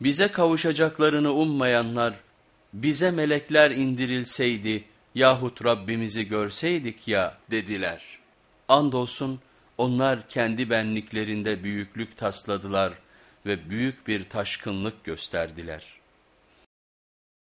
Bize kavuşacaklarını ummayanlar, bize melekler indirilseydi yahut Rabbimizi görseydik ya dediler. Andolsun onlar kendi benliklerinde büyüklük tasladılar ve büyük bir taşkınlık gösterdiler.''